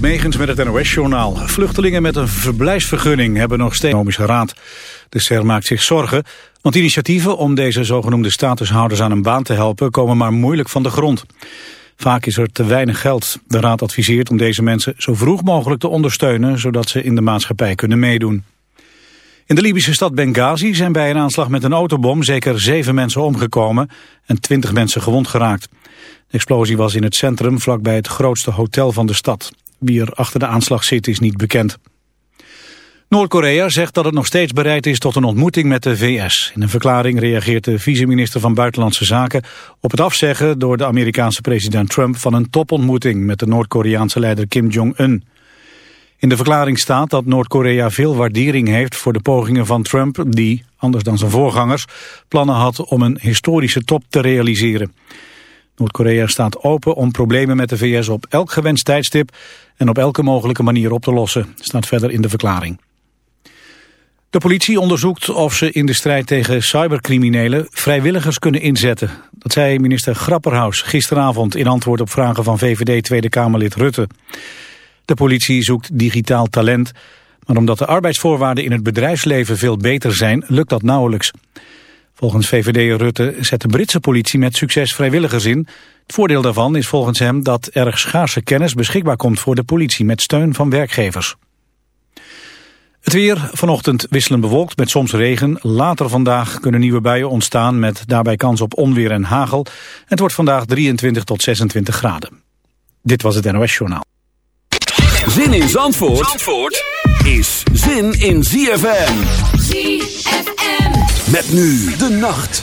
Megens met het NOS-journaal. Vluchtelingen met een verblijfsvergunning hebben nog steeds economische raad. De SER maakt zich zorgen, want initiatieven om deze zogenoemde statushouders aan een baan te helpen komen maar moeilijk van de grond. Vaak is er te weinig geld. De raad adviseert om deze mensen zo vroeg mogelijk te ondersteunen, zodat ze in de maatschappij kunnen meedoen. In de Libische stad Benghazi zijn bij een aanslag met een autobom zeker zeven mensen omgekomen en twintig mensen gewond geraakt. De explosie was in het centrum vlakbij het grootste hotel van de stad. Wie er achter de aanslag zit is niet bekend. Noord-Korea zegt dat het nog steeds bereid is tot een ontmoeting met de VS. In een verklaring reageert de vice-minister van Buitenlandse Zaken op het afzeggen door de Amerikaanse president Trump van een topontmoeting met de Noord-Koreaanse leider Kim Jong-un. In de verklaring staat dat Noord-Korea veel waardering heeft voor de pogingen van Trump die, anders dan zijn voorgangers, plannen had om een historische top te realiseren. Noord-Korea staat open om problemen met de VS op elk gewenst tijdstip en op elke mogelijke manier op te lossen, staat verder in de verklaring. De politie onderzoekt of ze in de strijd tegen cybercriminelen vrijwilligers kunnen inzetten. Dat zei minister Grapperhaus gisteravond in antwoord op vragen van VVD Tweede Kamerlid Rutte. De politie zoekt digitaal talent, maar omdat de arbeidsvoorwaarden in het bedrijfsleven veel beter zijn, lukt dat nauwelijks. Volgens VVD Rutte zet de Britse politie met succes vrijwilligers in. Het voordeel daarvan is volgens hem dat erg schaarse kennis beschikbaar komt voor de politie met steun van werkgevers. Het weer vanochtend wisselend bewolkt met soms regen. Later vandaag kunnen nieuwe buien ontstaan met daarbij kans op onweer en hagel. Het wordt vandaag 23 tot 26 graden. Dit was het NOS Journaal. Zin in Zandvoort, Zandvoort is zin in ZFM. ZFM. Met nu de nacht.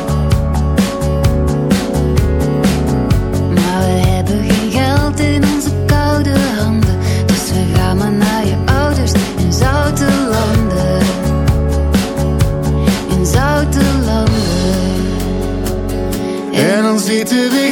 to be.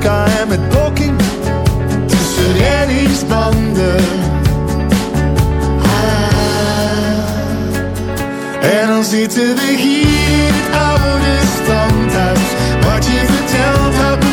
km met blokking tussen reddingsbanden. Ah. En dan zitten we hier, in het oude standhuis. Wat je vertelt. had.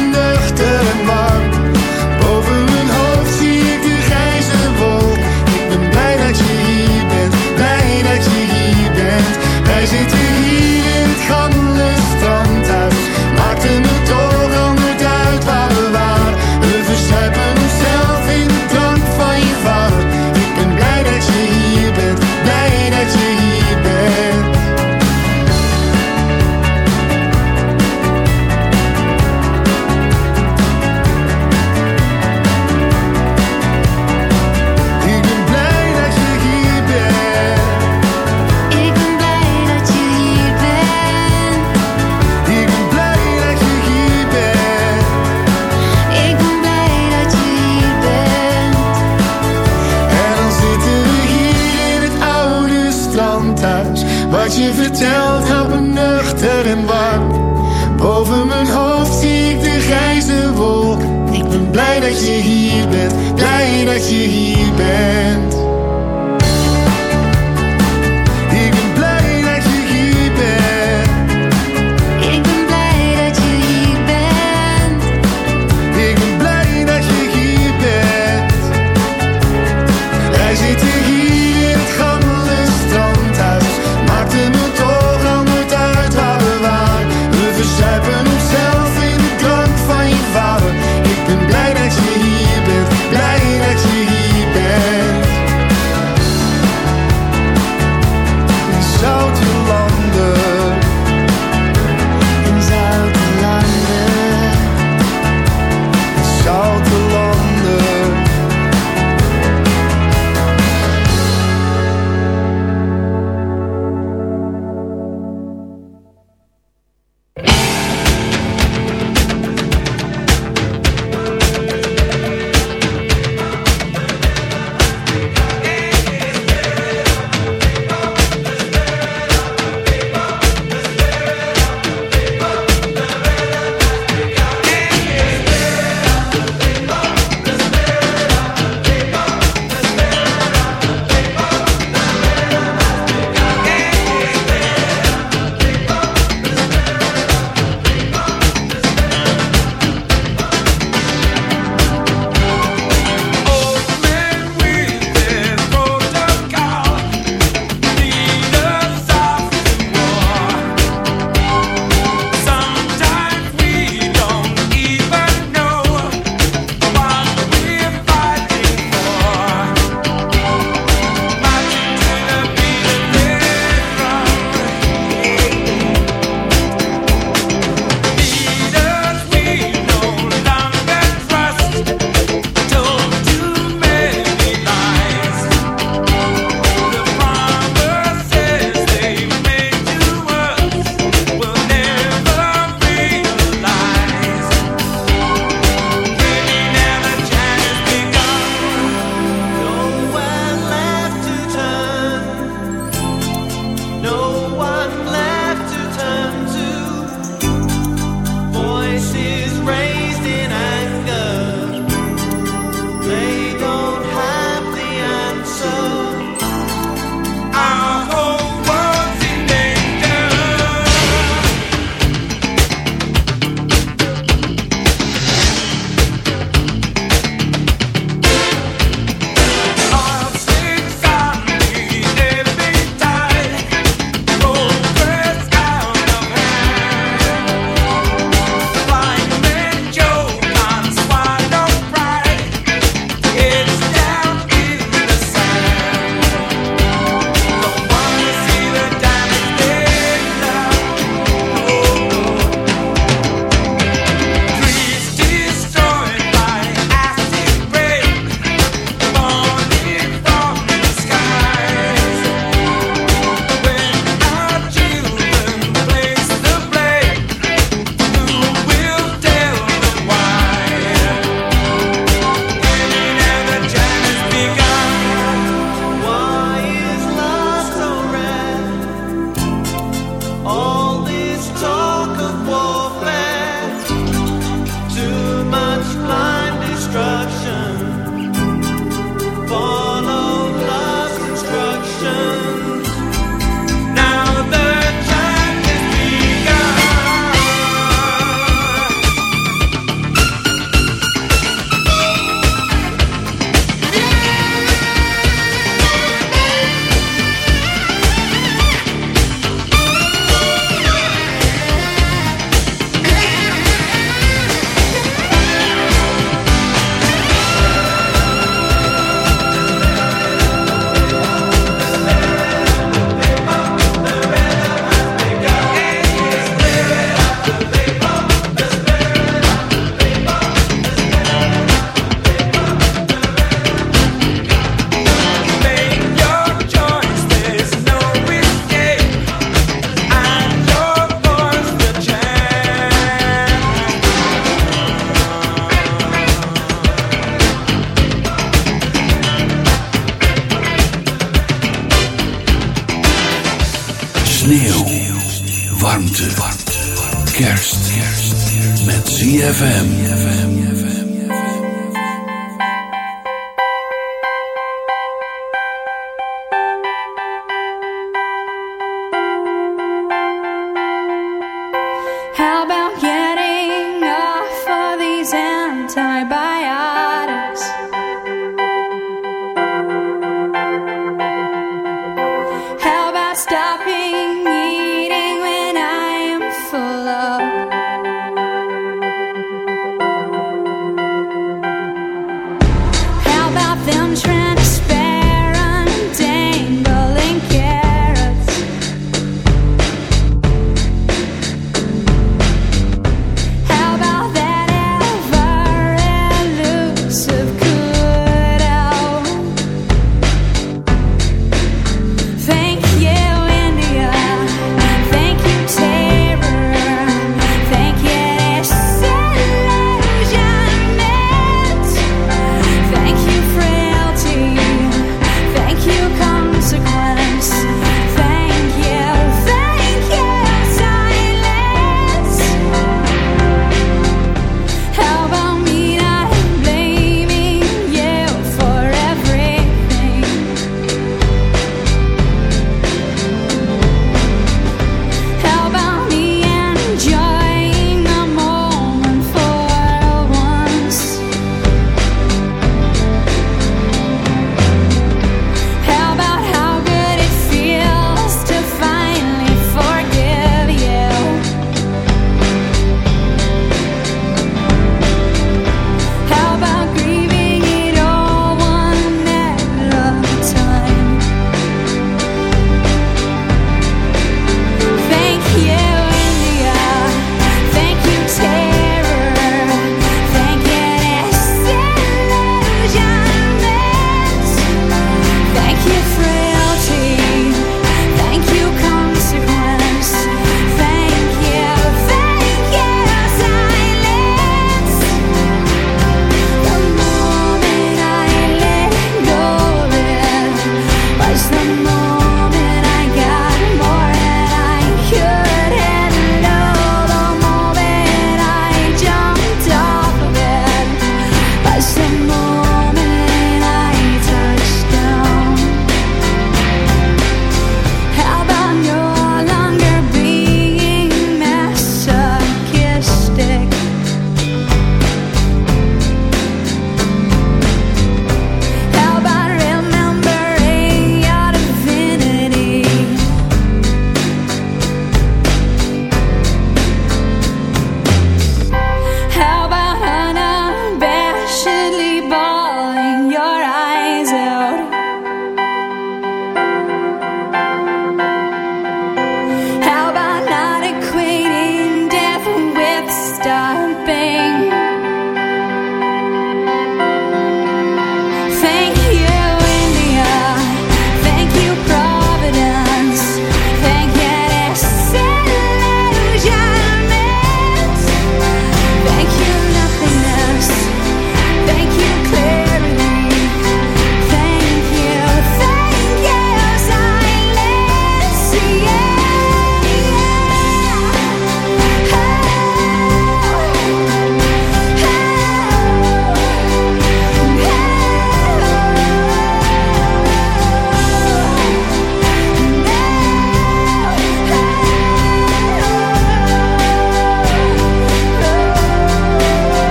ZFM.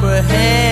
comprehend.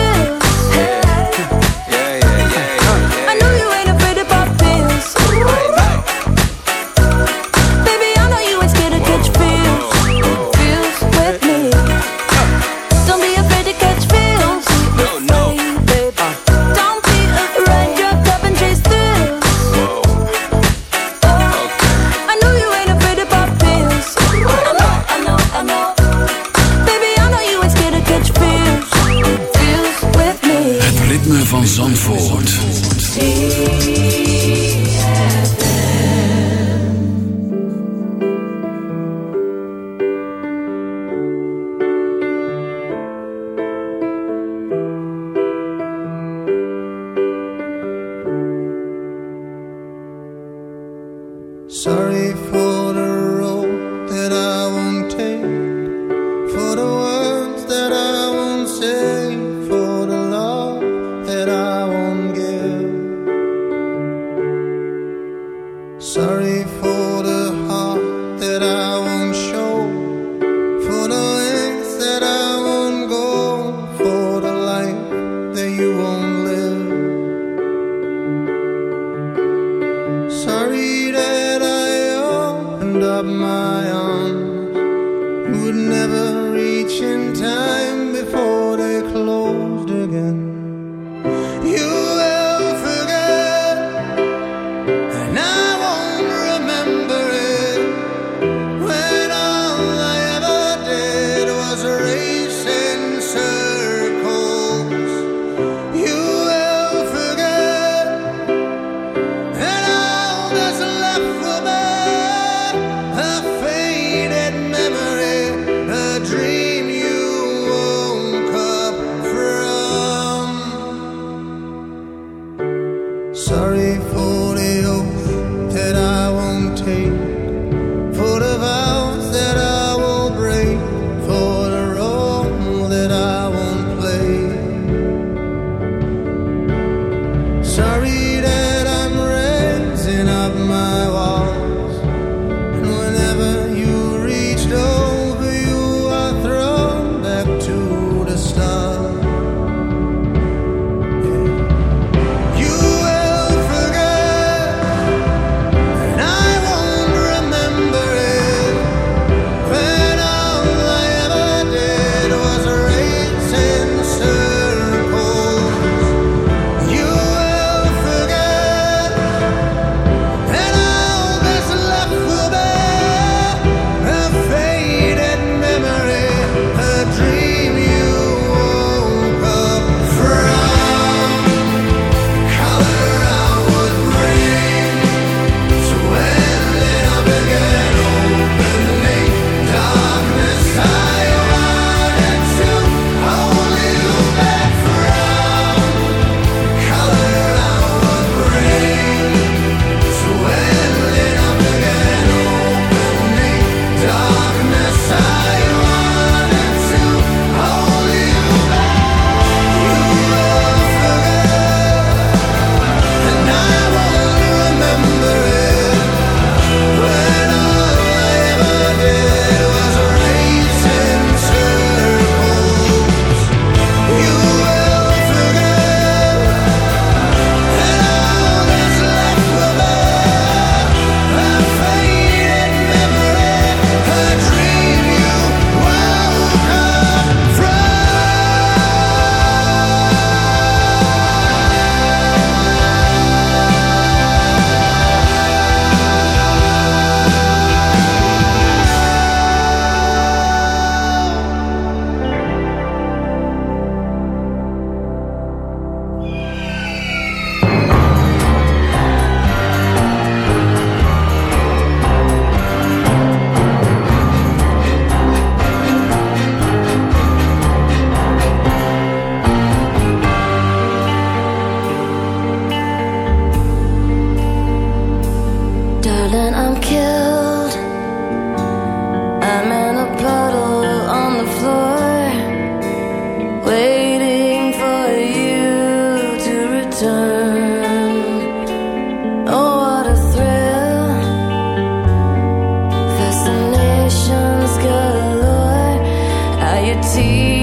tea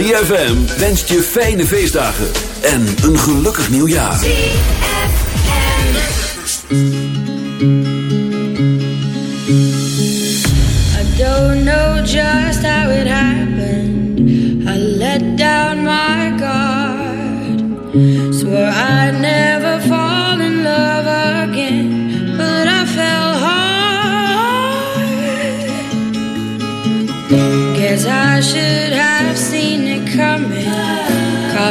ZFM wenst je fijne feestdagen en een gelukkig nieuwjaar. I don't know just how it happened.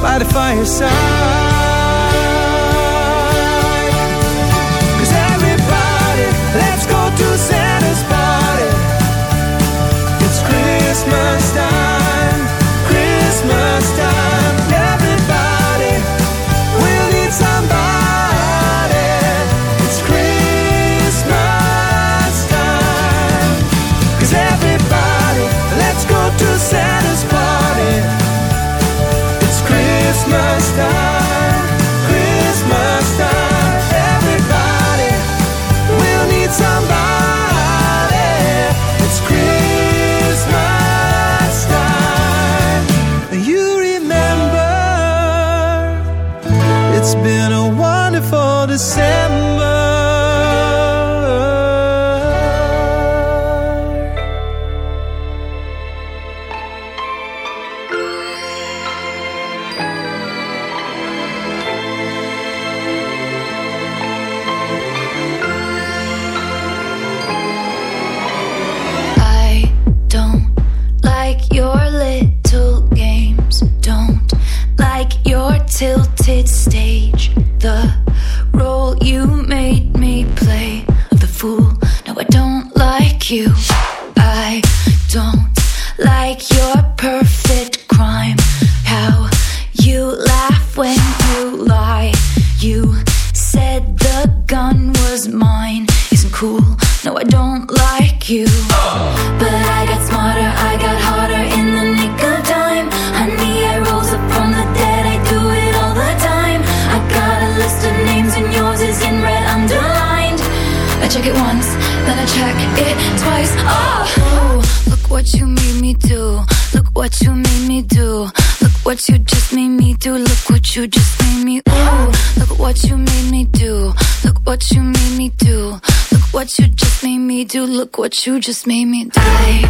by the fireside. But you just made me die.